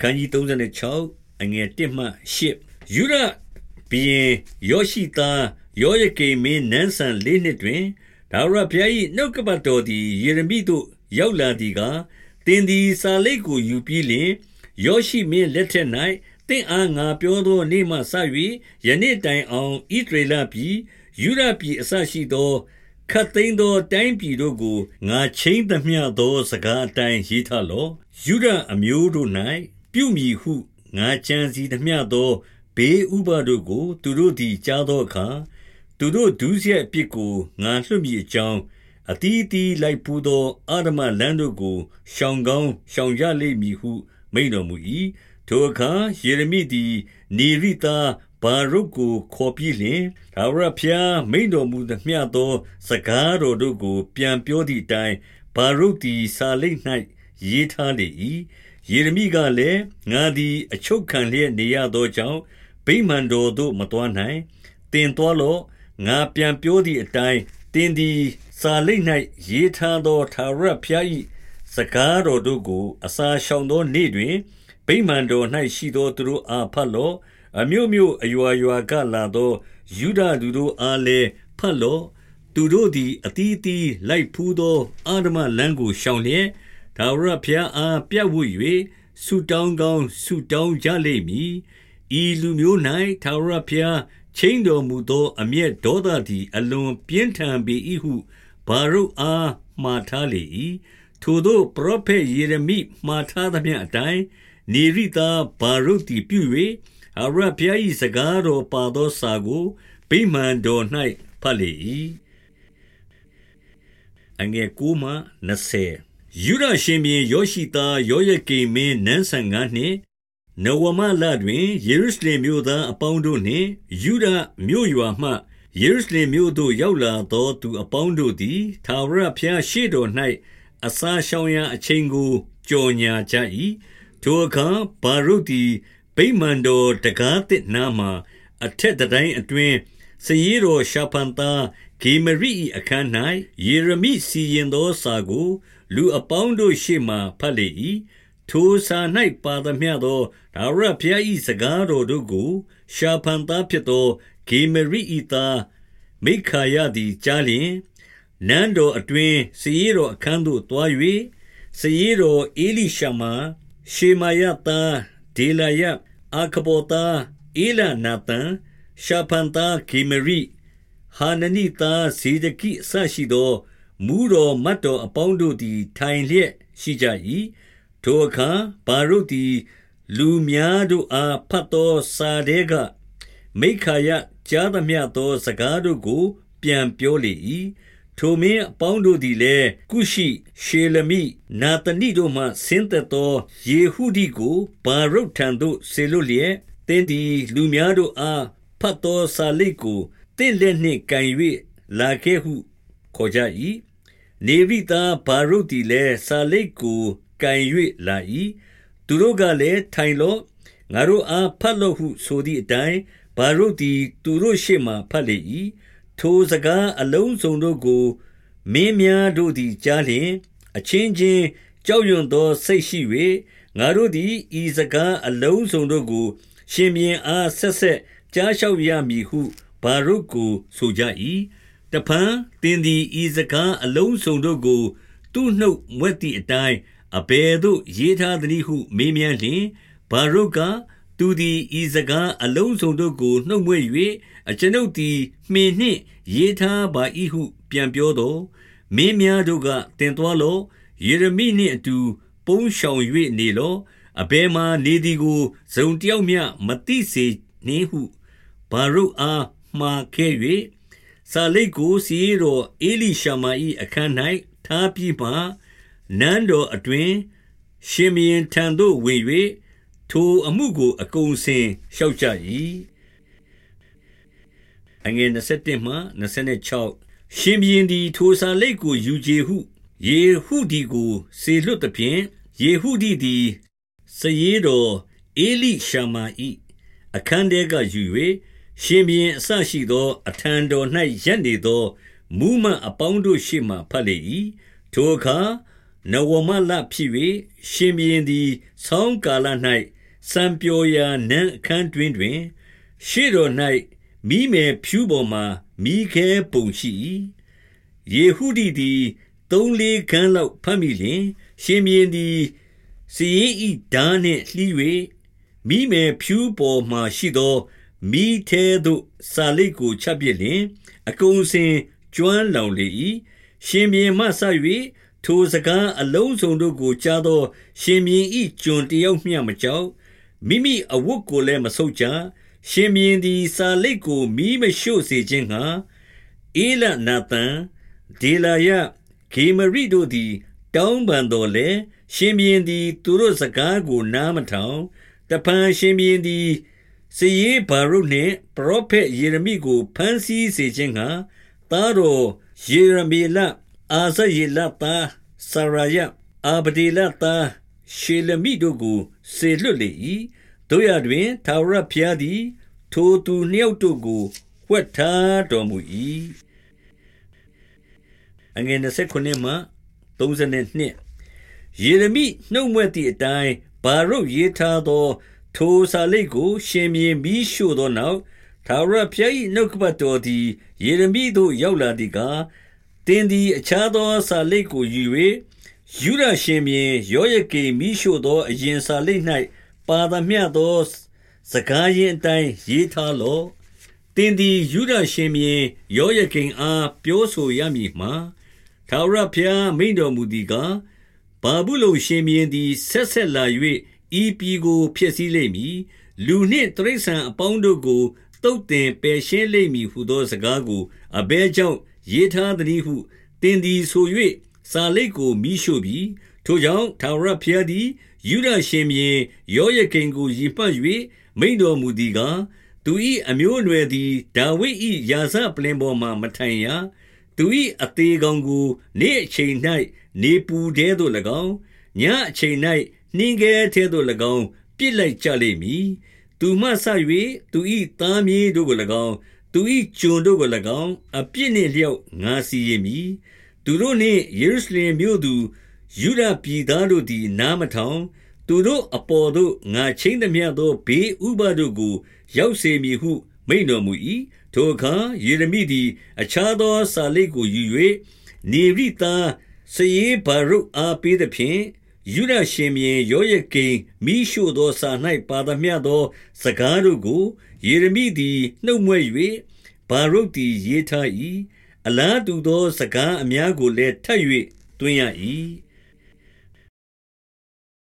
ခန်းကြီး36အငယ်1မှ8ယူရဘီရင်ယောရှိသားယောယကိမင်းနန်းဆန်လေးနှစ်တွင်ဒါဝရဘုရား၏နှုတ်ကပတ်တော်သည်ယေရမိသို့ရောက်လာသည်ကားတင်သည်စာလိတ်ကိုယူပြီးလျှင်ယောရှိမင်းလက်ထက်၌တင့်အားငါပြောသောနေ့မှစ၍ယနေ့တိုင်အောင်ဣဒရေလပြည်ယူရပြည်အစရှိသောခတ်သိမ်းသောတိုင်းပြည်တို့ကိုငါချင်းသမျှသောစကားအတိုင်းရေးထားလော့ယူရအမျိုးတို့၌ ပြုမည်ဟုငါကြံစီသမျှသော ဘေးဥပါတို့ကို သူတို့သည်ကြားသောအခါသူတို့ဒုစရိုက်အပြစ်ကိုငါလွှတ်မည်အကြောင်းအတီးတီးလိုက်ပူသောအာဓမလမ်းတို့ကိုရှောင်ကောင်းရှောင်ကြလိမ့်မည်ဟု မိန်တော်မူ၏ထိုအခါယေရမိသည်နေရိသားဘာရုတ်ကိုခေါ်ပြီးလျှင်ဒါဝရဖျားမိန်တော်မူသမျှသော စကားတော်တို့ကို ပြန်ပြောသည့်အတိုင်းဘာရုတ်သည်စာလိပ်၌ ရေးထားလေ၏ယေရမိကလည်းငါသည် အချုပ်ခံလျက်နေရသောကြောင့်ဗိမာန်တော်သို့မတော်နိုင်တင်တော်လောငါပြန်ပြောသည့်အတိုင်းတင်သည်စာလိပ်၌ရေးထားသောသာရဖျား၏စကားတော်တို့ကို အစာရှောင်သောနေ့တွင်ဗိမာန်တော်၌ရှိသောသူတို့အားဖတ်လော့အမျိုးမျိုးအယွာယွာကလာသောယူဒလူတို့အားလည်းဖတ်လော့သူတို့သည်အတီးတီးလိုက်ဖူးသောအာဓမလမ်းကိုရှောင်လျက် ဒါဝရဖျားအားပြတ်ဝ၍ဆုတောင်းကောင်းဆုတောင်းကြလိမ့်မည်ဤလူမျိုး၌ဒါဝရဖျားချိန်တော်မူသော အမျက်ဒေါသသည် အလွန်ပြင်းထန်ပေ၏ဟုဘာရုအားမှားထားလေ၏ထိုသောပရောဖက်ယေရမိမှားထားသမျှအတိုင်းနေရိသားဘာရုတ်သည်ပြု၍အရဘုရား၏စကားတော်ပါသောစာကိုဗိမာန်တော်၌ဖတ်လေ၏အငယ်ကူမှ20 ယူရရှင်ဘင်ယောရှိသားယောယကိမင်းနန်းဆန်ငါနှင့်နဝမလတွင်ယေရုရှလင်မြို့သားအပေါင်းတို့နှင့်ယူဒမြို့ရွာမှယေရုရှလင်မြို့သို့ရောက်လာသောသူအပေါင်းတို့သည်သာဝရဘုရားရှေ့တော်၌အစာရှောင်ရာအချိန်ကိုကြော်ညာကြ၏ထိုအခါဗာရုတ်သည်ဗိမာန်တော်တကားသစ်နားမှာအထက်တိုင်းအတွင်းစာရေးတော်ရှာဖန်သားဂေမရိ၏အခန်း၌ယေရမိစီရင်သောစာကို လူအပေါင်းတို့ရှေ့မှဖတ်လေ၏ထိုစာ၌ပါသမျှသောဒါဝရဘုရား၏စကားတော်တို့ကို ရှာဖန်သားဖြစ်သောဂေမရိ၏သားမိခာယသည်ကြားလျင်နန်းတော်အတွင်းစည်တော်အခန်းသို့တွား၍စည်တော်အေလိရှမာရှေမာယသားဒေလာယအာခဘောသားအေလနာသန်ရှာဖန်သားဂေမရိဟာနနိသားဇေဒကိအစရှိသော မူတော်မတ်တော်အပေါင်းတို့သည် ထိုင်လျက်ရှိကြ၏ထိုအခါဘာရုတ်သည် လူများတို့အားဖတ်သောစာတဲက မိခာယကြားသမျှသော စကားတို့ကို ပြန်ပြောလေ၏ထိုမင်းအပေါင်းတို့သည်လည်း ကုရှိ ရှေလမိ နာသနိတို့မှ ဆင်းသက်သော ယေဟုဒိကိုဘာရုတ်ထံသို့ဆေလွတ်လျက်တင်းသည် လူများတို့အားဖတ်သောစာလိပ်ကိုတင့်လက်နှင့်ကန်၍လာခဲ့ဟု ခေါ်ကြ၏နေရိသားဘာရုတ်သည်လည်းစာလိပ်ကိုကန်၍လာ၏သူတို့ကလည်းထိုင်လော့ငါတို့အားဖတ်လို့ဟုဆိုသည့်အတိုင်းဘာရုတ်သည်သူတို့ရှေ့မှဖတ်လေ၏ထိုစကားအလုံးစုံတို့ကို မင်းများတို့သည်ကြားလျင် အချင်းချင်းကြောက်ရွံ့သောစိတ်ရှိ၍ငါတို့သည်ဤစကားအလုံးစုံတို့ကို ရှင်ဘင်အားဆက်ဆက်ကြားလျှောက်ရမည်ဟုဘာရုတ်ကိုဆိုကြ၏ တဖန်တင်းသည်ဤစကားအလုံးစုံတို့ကို သူ့နှုတ်မွက်သည့်အတိုင်းအဘယ်သို့ရေးထားသနည်းဟု မေးမြန်းလျင်ဘာရုတ်ကသူသည်ဤစကားအလုံးစုံတို့ကိုနှုတ်မွေ့၍အကျွန်ုပ်သည်မှင်နှင့်ရေးထားပါ၏ဟု ပြန်ပြောသောမင်းများတို့ကတင်သွားလောယေရမိနှင့်အတူ ပုန်းရှောင်၍နေလောအဘယ်မှနေသည်ကိုဇုံတယောက်မျှမသိစေနှင့်ဟုဘာရုတ်အားမှားခဲ့၍ စာလိတ်ကိုစီရောအေလိရှမာ၏အခန်း၌ထားပြီးမှနန်းတော်အတွင် ရှင်မင်းထံသို့ဝင်၍ထိုအမှုကိုအကုန်စင်လျှောက်ကြ၏အငယ်27မှ26ရှင်ဘရင်သည်ထိုစာလိတ်ကိုယူကြဟုယေဟုဒီကိုစေလွတ်သဖြင့်ယေဟုဒီသည်စရေးတော်အေလိရှမာ၏အခန်းထဲကယူ၍ ရှင်ဘရင်အဆရှိသော အထံတော်၌ရပ်နေသောမူးမတ်အပေါင်းတို့ရှေ့မှဖတ်လေ၏ထိုအခါနဝမလဖြစ်၍ရှင်ဘီရင်သည်ဆောင်းကာလ၌စံပျော်ရာနန်းအခန်းတွင်တွင် ရှေ့တော်၌မိမယ်ဖြူပေါ်မှမိခဲပုံရှိ၏ယေဟုဒီသည်သုံးလေးခန်းလောက်ဖတ်မိလျင် ရှင်ဘီရင်သည်စီရင်ဤဓာနှင့်လှီး၍မိမယ်ဖြူပေါ်မှရှိသော မိသေးသို့စာလိတ်ကိုချပစ်လျင် အကုန်စင်ကျွမ်းလောင်လေ၏ရှင်ဘီရင်မှဆ၍ထိုစကားအလုံးစုံတို့ကိုကြားသော ရှင်ဘီရင်၏ကျွန်တယောက်မျှမကြောက်မိမိအဝတ်ကိုလည်းမဆုတ်ကြရှင်ဘီရင်သည်စာလိတ်ကိုမီးမရှို့စေခြင်းငှာအေလနာသန်ဒေလာယဂေမရိတို့သည် တောင်းပန်တော်လဲရှင်ဘီရင်သည် သူတို့စကားကိုနားမထောင်တပန်ရှင်ဘီရင်သည် စည်ရေးဘာရုနှင့် ပရောဖက်ယေရမိကိုဖမ်းဆီးစေခြင်းငှာသားတော်ယေရမေလအာဇယေလသားဆရာယအာဗဒေလသားရှေလမိတို့ကိုစေလွတ်လေ၏တို့ရတွင်သာဝရဖျားသည် ထိုသူနှစ်ယောက်တို့ကိုဝှက်ထားတော်မူ၏အငယ်29မှ32ယေရမိနှုတ်မွက်သည့်အတိုင်းဘာရုတ်ရေးထားသော ထိုစာလိပ်ကို ရှင်မြေမီးရှို့သောနောက်သာရဖျား၏နှုတ်ကပတ်တော်သည်ယေရမိသို့ရောက်လာသည်ကားတင်းသည်အခြားသောစာလိပ်ကိုယူ၍ယူရရှင်မြေရောယကေမီးရှို့သော အရင်စာလိပ်၌ပါသမျှသောစကားရင်အတိုင်းရေးထားလော့တင်းသည်ယူရရှင်မြေရောယကိန်အားပြောဆိုရမည်မှာထာဝရဘုရားမိန်တော်မူသည်ကားဘာဘူးလုံရှင်မြေသည်ဆက်ဆက်လာ၍ ဤပြည်ကိုဖျက်ဆီးလိမ့်မည်လူနှင့်တရိษံအပေါင်းတို့ကိုတုတ်တင်ပယ်ရှင်းလိမ့်မည်ဟုသောစကားကိုအဘဲကြောင့်ရေးထားသည်ဟုတင်သည်ဆို၍စာလိတ်ကိုမိရှို့ပြီးထိုကြောင့်ထာဝရဘုရားသည်ယူဒရှင်မြေယောယကိန်ကိုရည်မှတ်၍မိန်တော်မူသည်ကားသူ၏အမျိုးအနွယ်သည်ဒါဝိဒ်၏ယာစပလင်ပေါ်မှမထိုင်ရသူ၏အသေးကောင်ကို နေ့အချိန်၌နေပူတဲသို့၎င်းညအချိန်၌ နှင်းကဲထဲသို့၎င်းပြစ်လိုက်ကြလိမ့်မည်သူမှဆ၍သူ၏သားမြေးတို့ကို၎င်းသူ၏ကျွန်တို့ကို၎င်းအပြစ်နှင့်လျောက်ငါစီရင်မည်သူတို့နှင့်ယေရုရှလင်မြို့သူယူဒပြည်သားတို့သည် နားမထောင်သူတို့အပေါ်သို့ငါချင်းသည်မြတ်သောဘေးဥပါတို့ကို ရောက်စေမည်ဟု မိန်တော်မူ၏ထိုအခါယေရမိသည် အခြားသောစာလိပ်ကိုယူ၍နေရိသားစယေဘာရုအားပေးသည်ဖြင့် ယုဒရှင်မြေယောယကိန်မိရှုသောစာ၌ပါသမျှသော စကားတို့ကိုယေရမိသည်နှုတ်မွဲ့၍ဘာရုတ်သည်ရေးထား၏အလားတူသော စကားအများကိုလည်းထပ်၍တွင်ရ၏